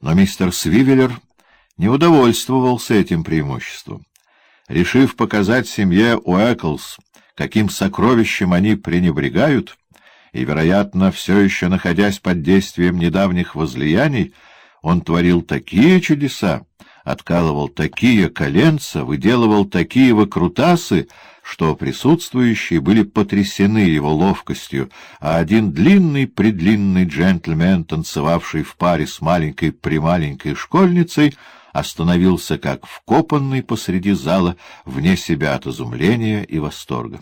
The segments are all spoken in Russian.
Но мистер Свивеллер не удовольствовался этим преимуществом. Решив показать семье Уэклс, каким сокровищем они пренебрегают, и, вероятно, все еще находясь под действием недавних возлияний, он творил такие чудеса, откалывал такие коленца, выделывал такие выкрутасы, что присутствующие были потрясены его ловкостью, а один длинный-предлинный джентльмен, танцевавший в паре с маленькой-прималенькой школьницей, остановился как вкопанный посреди зала, вне себя от изумления и восторга.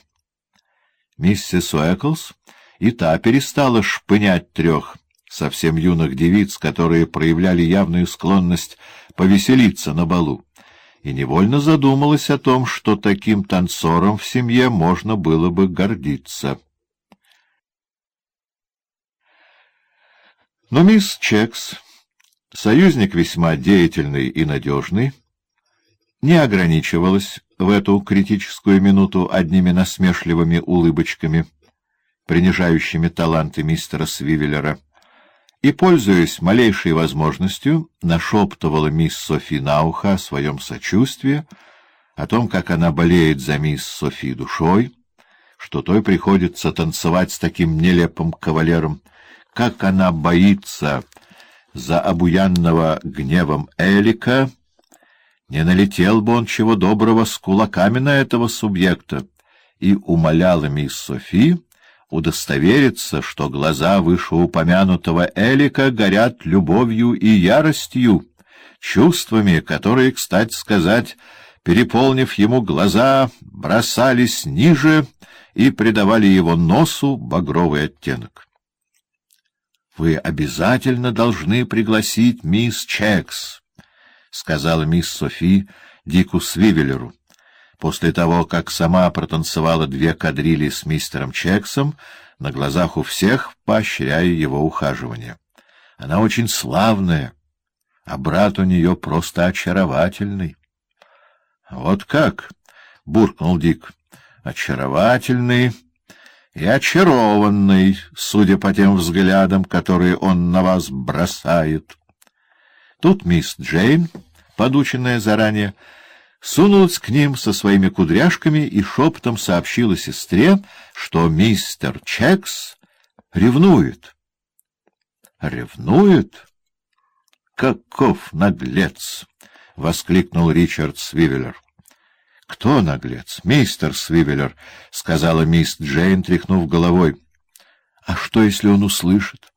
Миссис Уэклс и та перестала шпынять трех совсем юных девиц, которые проявляли явную склонность повеселиться на балу, и невольно задумалась о том, что таким танцором в семье можно было бы гордиться. Но мисс Чекс, союзник весьма деятельный и надежный, не ограничивалась в эту критическую минуту одними насмешливыми улыбочками, принижающими таланты мистера Свивеллера, и, пользуясь малейшей возможностью, нашептывала мисс Софи на ухо о своем сочувствии, о том, как она болеет за мисс Софи душой, что той приходится танцевать с таким нелепым кавалером, как она боится за обуянного гневом Элика, не налетел бы он чего доброго с кулаками на этого субъекта, и умоляла мисс Софи удостовериться, что глаза вышеупомянутого Элика горят любовью и яростью, чувствами, которые, кстати сказать, переполнив ему глаза, бросались ниже и придавали его носу багровый оттенок. — Вы обязательно должны пригласить мисс Чекс, — сказала мисс Софи Дику Свивеллеру после того, как сама протанцевала две кадрили с мистером Чексом, на глазах у всех поощряя его ухаживание. Она очень славная, а брат у нее просто очаровательный. — Вот как? — буркнул Дик. — Очаровательный и очарованный, судя по тем взглядам, которые он на вас бросает. Тут мисс Джейн, подученная заранее, — сунулась к ним со своими кудряшками и шепотом сообщила сестре, что мистер Чекс ревнует. — Ревнует? Каков наглец! — воскликнул Ричард Свивеллер. — Кто наглец? — Мистер Свивеллер, — сказала мисс Джейн, тряхнув головой. — А что, если он услышит?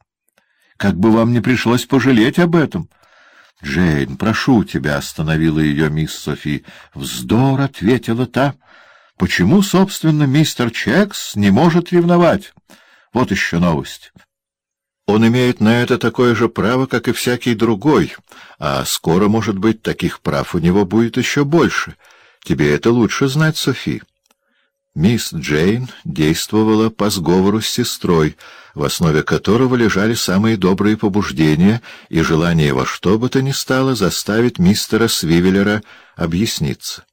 Как бы вам не пришлось пожалеть об этом? — «Джейн, прошу тебя», — остановила ее мисс Софи. «Вздор», — ответила та. «Почему, собственно, мистер Чекс не может ревновать? Вот еще новость». Он имеет на это такое же право, как и всякий другой, а скоро, может быть, таких прав у него будет еще больше. Тебе это лучше знать, Софи. Мисс Джейн действовала по сговору с сестрой, в основе которого лежали самые добрые побуждения и желание во что бы то ни стало заставить мистера Свивеллера объясниться.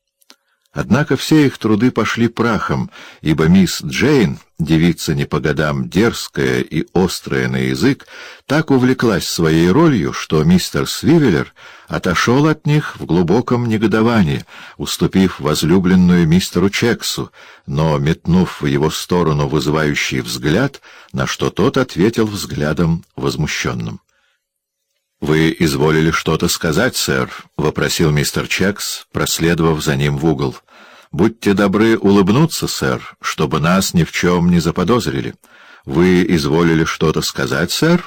Однако все их труды пошли прахом, ибо мисс Джейн, девица не по годам дерзкая и острая на язык, так увлеклась своей ролью, что мистер Свивеллер отошел от них в глубоком негодовании, уступив возлюбленную мистеру Чексу, но метнув в его сторону вызывающий взгляд, на что тот ответил взглядом возмущенным. — Вы изволили что-то сказать, сэр? — вопросил мистер Чекс, проследовав за ним в угол. — Будьте добры улыбнуться, сэр, чтобы нас ни в чем не заподозрили. Вы изволили что-то сказать, сэр?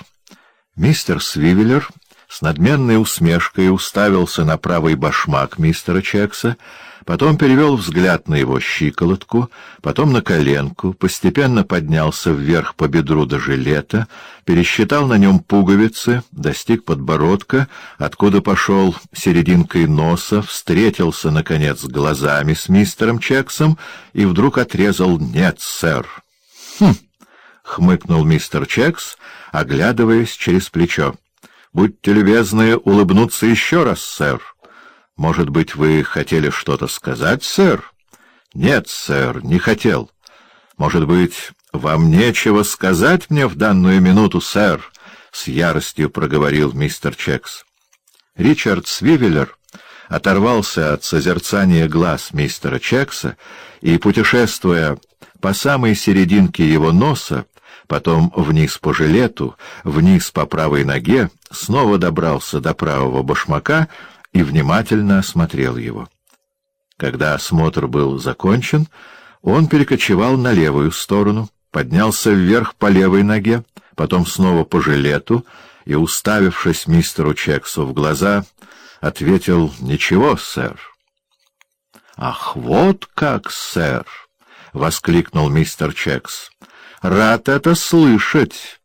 Мистер Свивеллер с надменной усмешкой уставился на правый башмак мистера Чекса, потом перевел взгляд на его щиколотку, потом на коленку, постепенно поднялся вверх по бедру до жилета, пересчитал на нем пуговицы, достиг подбородка, откуда пошел серединкой носа, встретился, наконец, глазами с мистером Чексом и вдруг отрезал «Нет, сэр». «Хм!» — хмыкнул мистер Чекс, оглядываясь через плечо. Будьте любезны улыбнуться еще раз, сэр. Может быть, вы хотели что-то сказать, сэр? Нет, сэр, не хотел. Может быть, вам нечего сказать мне в данную минуту, сэр? С яростью проговорил мистер Чекс. Ричард Свивеллер оторвался от созерцания глаз мистера Чекса и, путешествуя по самой серединке его носа, потом вниз по жилету, вниз по правой ноге, снова добрался до правого башмака и внимательно осмотрел его. Когда осмотр был закончен, он перекочевал на левую сторону, поднялся вверх по левой ноге, потом снова по жилету и, уставившись мистеру Чексу в глаза, ответил «Ничего, сэр». «Ах, вот как, сэр!» — воскликнул мистер Чекс. «Рад это слышать!»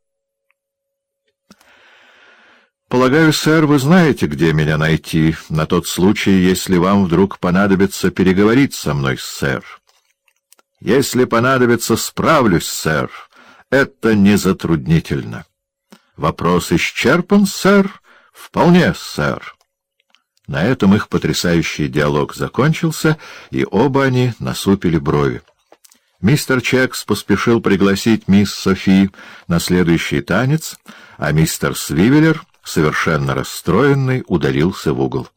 «Полагаю, сэр, вы знаете, где меня найти, на тот случай, если вам вдруг понадобится переговорить со мной, сэр». «Если понадобится, справлюсь, сэр. Это не затруднительно». «Вопрос исчерпан, сэр?» «Вполне, сэр». На этом их потрясающий диалог закончился, и оба они насупили брови. Мистер Чекс поспешил пригласить мисс Софи на следующий танец, а мистер Свивеллер, совершенно расстроенный, удалился в угол.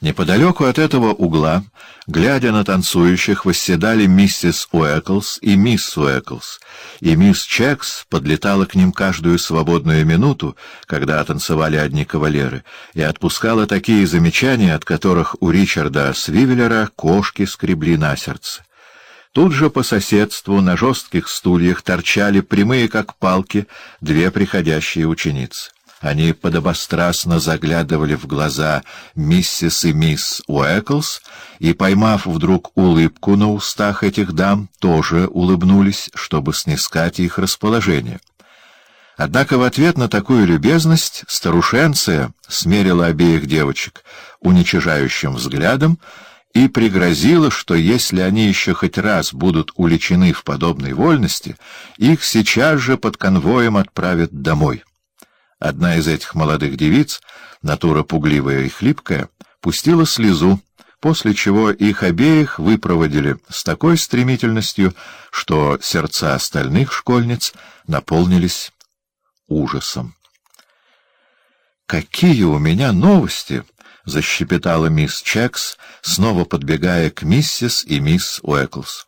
Неподалеку от этого угла, глядя на танцующих, восседали миссис Уэклс и мисс Уэклс, и мисс Чекс подлетала к ним каждую свободную минуту, когда танцевали одни кавалеры, и отпускала такие замечания, от которых у Ричарда Свивеллера кошки скребли на сердце. Тут же по соседству на жестких стульях торчали прямые, как палки, две приходящие ученицы. Они подобострастно заглядывали в глаза миссис и мисс Уэклс и, поймав вдруг улыбку на устах этих дам, тоже улыбнулись, чтобы снискать их расположение. Однако в ответ на такую любезность старушенция смерила обеих девочек уничижающим взглядом и пригрозила, что если они еще хоть раз будут уличены в подобной вольности, их сейчас же под конвоем отправят домой. Одна из этих молодых девиц, натура пугливая и хлипкая, пустила слезу, после чего их обеих выпроводили с такой стремительностью, что сердца остальных школьниц наполнились ужасом. «Какие у меня новости!» — защепетала мисс Чекс, снова подбегая к миссис и мисс Уэклс.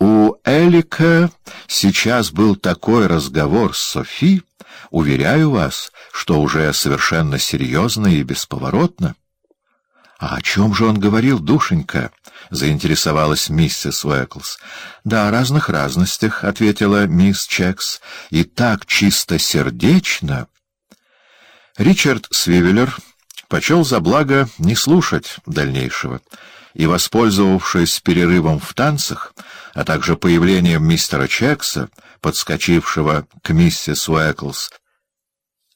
«У Элика сейчас был такой разговор с Софи, Уверяю вас, что уже совершенно серьезно и бесповоротно. — А о чем же он говорил, душенька? — заинтересовалась миссис Уэклс. — Да, о разных разностях, — ответила мисс Чекс, — и так чистосердечно. Ричард Свивеллер почел за благо не слушать дальнейшего, и, воспользовавшись перерывом в танцах, а также появлением мистера Чекса, подскочившего к миссис Уэклс,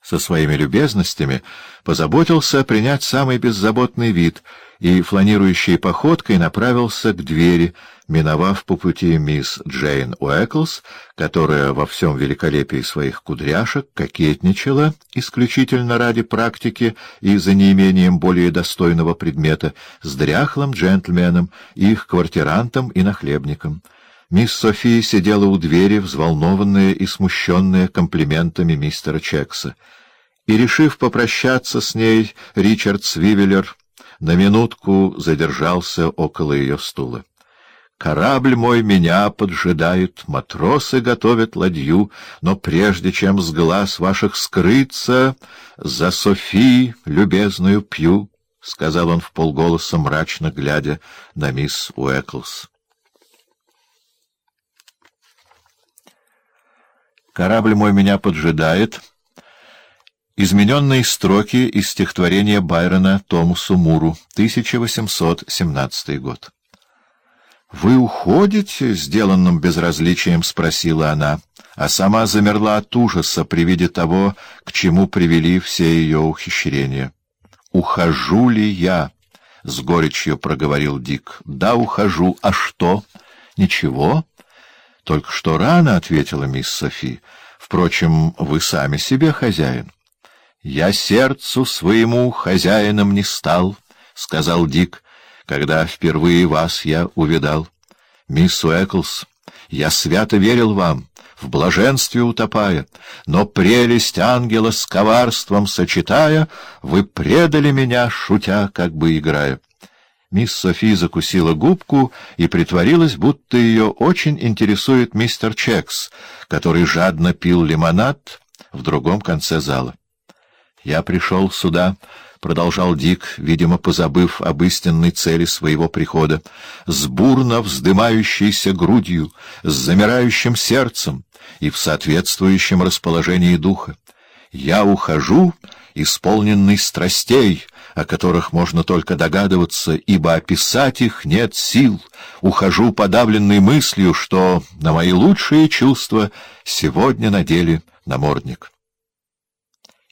со своими любезностями, позаботился принять самый беззаботный вид и фланирующей походкой направился к двери, миновав по пути мисс Джейн Уэклс, которая во всем великолепии своих кудряшек кокетничала исключительно ради практики и за неимением более достойного предмета с дряхлым джентльменом, их квартирантом и нахлебником. Мисс София сидела у двери, взволнованная и смущенная комплиментами мистера Чекса. И, решив попрощаться с ней, Ричард Свивеллер на минутку задержался около ее стула. «Корабль мой меня поджидает, матросы готовят ладью, но прежде чем с глаз ваших скрыться, за Софи любезную пью», — сказал он вполголоса, мрачно глядя на мисс Уэклс. Корабль мой меня поджидает. Измененные строки из стихотворения Байрона Томасу Муру, 1817 год. «Вы уходите?» — сделанным безразличием спросила она, а сама замерла от ужаса при виде того, к чему привели все ее ухищрения. «Ухожу ли я?» — с горечью проговорил Дик. «Да, ухожу. А что?» «Ничего. — Только что рано, — ответила мисс Софи. — Впрочем, вы сами себе хозяин. — Я сердцу своему хозяином не стал, — сказал Дик, — когда впервые вас я увидал. Мисс Уэклс, я свято верил вам, в блаженстве утопая, но прелесть ангела с коварством сочетая, вы предали меня, шутя, как бы играя. Мисс Софи закусила губку и притворилась, будто ее очень интересует мистер Чекс, который жадно пил лимонад в другом конце зала. «Я пришел сюда», — продолжал Дик, видимо, позабыв об истинной цели своего прихода, — «с бурно вздымающейся грудью, с замирающим сердцем и в соответствующем расположении духа. Я ухожу, исполненный страстей, — о которых можно только догадываться, ибо описать их нет сил. Ухожу подавленной мыслью, что на мои лучшие чувства сегодня надели намордник. —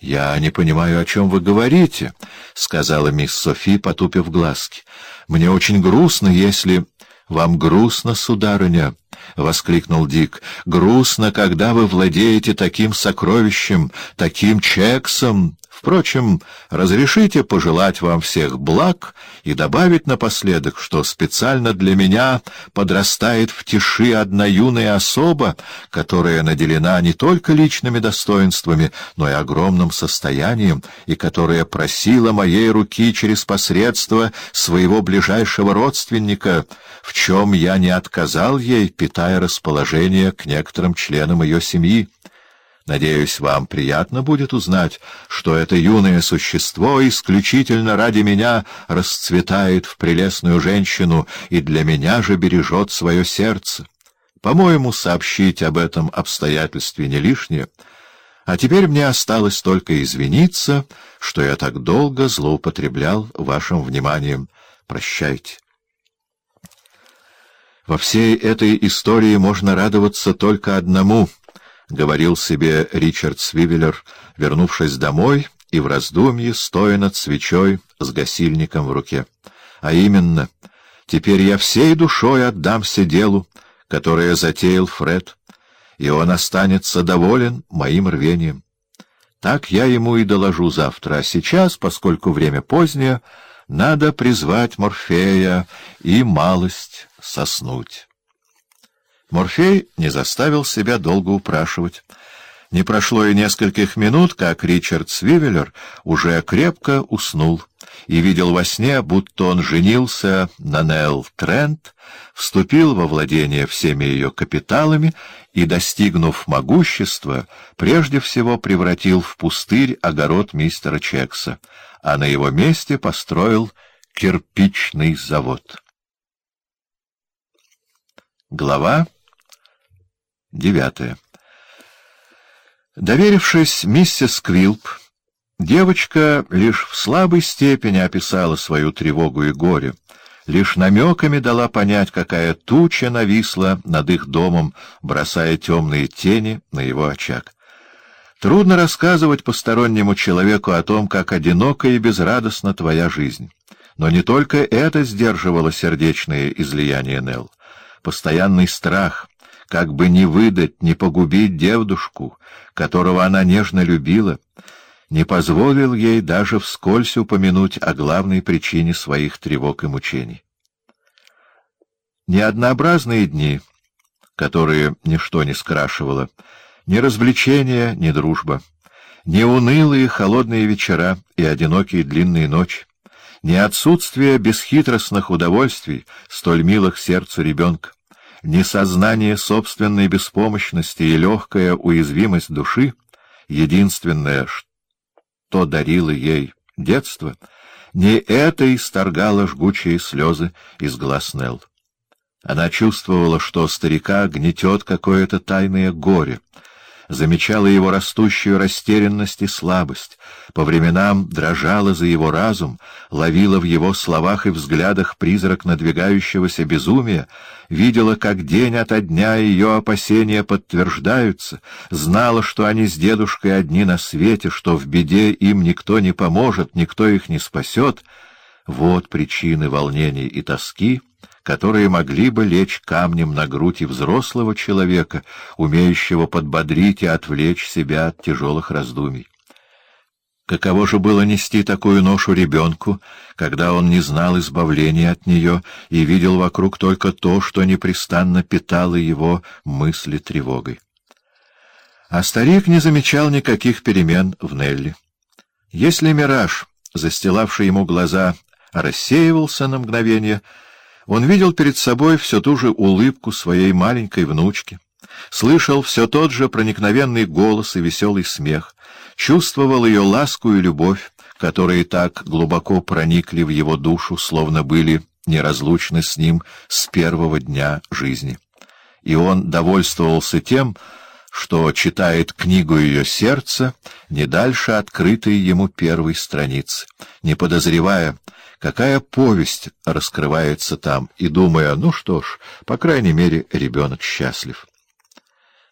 Я не понимаю, о чем вы говорите, — сказала мисс Софи, потупив глазки. — Мне очень грустно, если... — Вам грустно, сударыня, — воскликнул Дик. — Грустно, когда вы владеете таким сокровищем, таким чексом, Впрочем, разрешите пожелать вам всех благ и добавить напоследок, что специально для меня подрастает в тиши одна юная особа, которая наделена не только личными достоинствами, но и огромным состоянием, и которая просила моей руки через посредство своего ближайшего родственника, в чем я не отказал ей, питая расположение к некоторым членам ее семьи. Надеюсь, вам приятно будет узнать, что это юное существо исключительно ради меня расцветает в прелестную женщину и для меня же бережет свое сердце. По-моему, сообщить об этом обстоятельстве не лишнее. А теперь мне осталось только извиниться, что я так долго злоупотреблял вашим вниманием. Прощайте. Во всей этой истории можно радоваться только одному —— говорил себе Ричард Свивеллер, вернувшись домой и в раздумье, стоя над свечой с гасильником в руке. А именно, теперь я всей душой отдамся делу, которое затеял Фред, и он останется доволен моим рвением. Так я ему и доложу завтра, а сейчас, поскольку время позднее, надо призвать Морфея и малость соснуть. Морфей не заставил себя долго упрашивать. Не прошло и нескольких минут, как Ричард Свивеллер уже крепко уснул и видел во сне, будто он женился на Нелл Трент, вступил во владение всеми ее капиталами и, достигнув могущества, прежде всего превратил в пустырь огород мистера Чекса, а на его месте построил кирпичный завод. Глава Девятое. Доверившись миссис Квилп, девочка лишь в слабой степени описала свою тревогу и горе, лишь намеками дала понять, какая туча нависла над их домом, бросая темные тени на его очаг. Трудно рассказывать постороннему человеку о том, как одинока и безрадостна твоя жизнь. Но не только это сдерживало сердечные излияния Нелл. Постоянный страх — как бы не выдать, не погубить девдушку, которого она нежно любила, не позволил ей даже вскользь упомянуть о главной причине своих тревог и мучений. Неоднообразные дни, которые ничто не скрашивало, ни развлечения, ни дружба, ни унылые холодные вечера и одинокие длинные ночи, ни отсутствие бесхитростных удовольствий, столь милых сердцу ребенка, ни сознание собственной беспомощности и легкая уязвимость души, единственное, что дарило ей детство, не это исторгало жгучие слезы из глаз Нелл. Она чувствовала, что старика гнетет какое-то тайное горе — замечала его растущую растерянность и слабость, по временам дрожала за его разум, ловила в его словах и взглядах призрак надвигающегося безумия, видела, как день ото дня ее опасения подтверждаются, знала, что они с дедушкой одни на свете, что в беде им никто не поможет, никто их не спасет. Вот причины волнений и тоски — которые могли бы лечь камнем на грудь и взрослого человека, умеющего подбодрить и отвлечь себя от тяжелых раздумий. Каково же было нести такую ношу ребенку, когда он не знал избавления от нее и видел вокруг только то, что непрестанно питало его мысли тревогой? А старик не замечал никаких перемен в Нелли. Если мираж, застилавший ему глаза, рассеивался на мгновение, он видел перед собой всю ту же улыбку своей маленькой внучки, слышал все тот же проникновенный голос и веселый смех, чувствовал ее ласку и любовь, которые так глубоко проникли в его душу, словно были неразлучны с ним с первого дня жизни. И он довольствовался тем, что читает книгу ее сердца не дальше открытой ему первой страницы, не подозревая, какая повесть раскрывается там, и думая, ну что ж, по крайней мере, ребенок счастлив.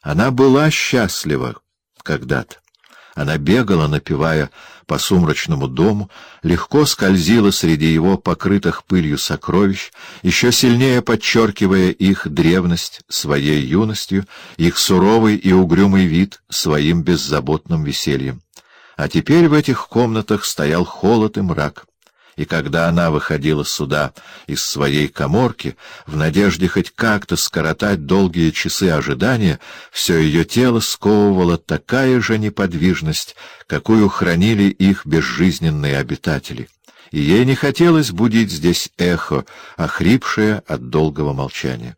Она была счастлива когда-то. Она бегала, напевая по сумрачному дому, легко скользила среди его покрытых пылью сокровищ, еще сильнее подчеркивая их древность своей юностью, их суровый и угрюмый вид своим беззаботным весельем. А теперь в этих комнатах стоял холод и мрак и когда она выходила сюда из своей коморки, в надежде хоть как-то скоротать долгие часы ожидания, все ее тело сковывало такая же неподвижность, какую хранили их безжизненные обитатели. И ей не хотелось будить здесь эхо, охрипшее от долгого молчания.